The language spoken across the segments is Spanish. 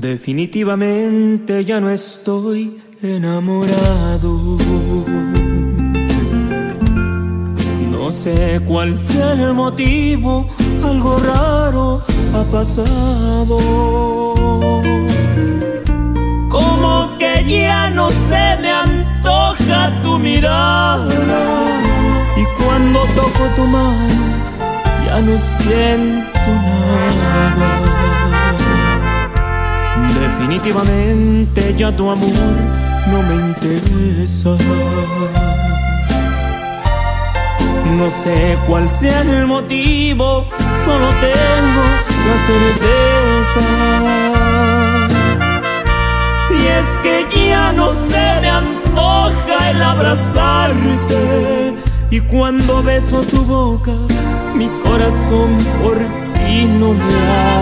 Definitivamente ya no estoy enamorado. No sé cuál sea el motivo, algo raro ha pasado. Como que ya no se me antoja tu mirada. Y cuando toco tu mano, ya no siento nada. Definitivamente ya tu amor no me interesa. No sé cuál sea el motivo, solo tengo la certeza. Y es que ya no se me antoja el abrazarte. Y cuando beso tu boca, mi corazón por ti no late.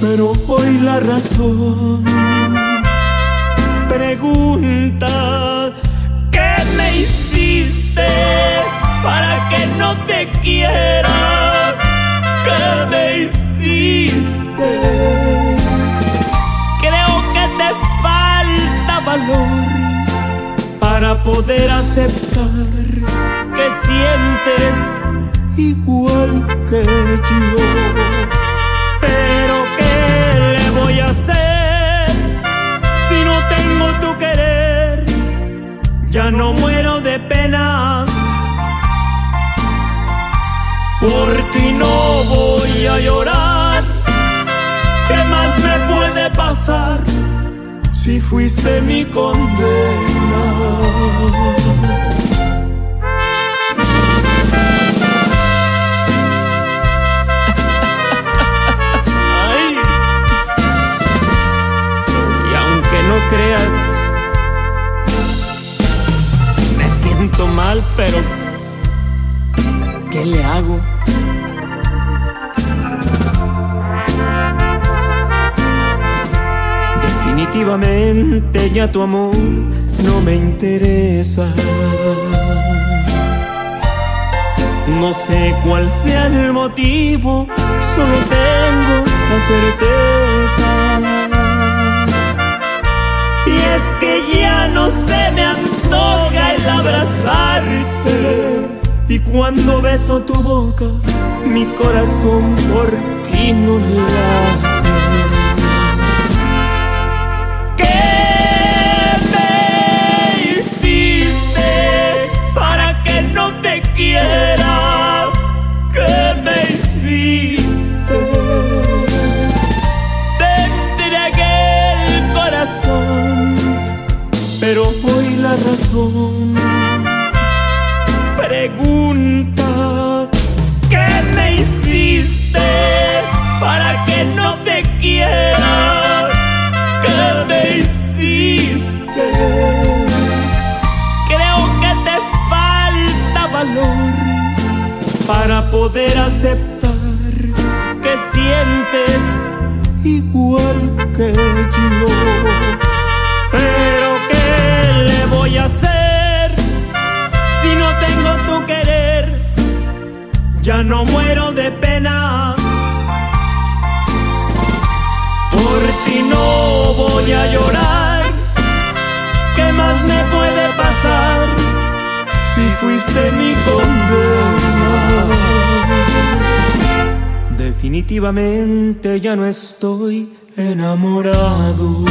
Pero hoy la razón pregunta ¿Qué me hiciste para que no te quiera? ¿Qué me hiciste? Creo que te falta valor para poder aceptar que sientes pena. Por ti no voy a llorar. ¿Qué más me puede pasar si fuiste mi condena? Pero ¿qué le hago? Definitivamente ya tu amor no me interesa. No sé cuál sea el motivo, solo tengo la certeza. Y es que ya no se me abrazarte. Y cuando beso tu boca, mi corazón por ti no late. ¿Qué me hiciste para que no te quiera? ¿Qué me hiciste? Te entregué el corazón, pero hoy la razón ¿Qué me hiciste para que no te quiera? ¿Qué me hiciste? Creo que te falta valor para poder aceptar que sientes igual que yo. Pero no muero de pena. Por ti no voy a llorar. ¿Qué más me puede pasar si fuiste mi condena? Definitivamente ya no estoy enamorado.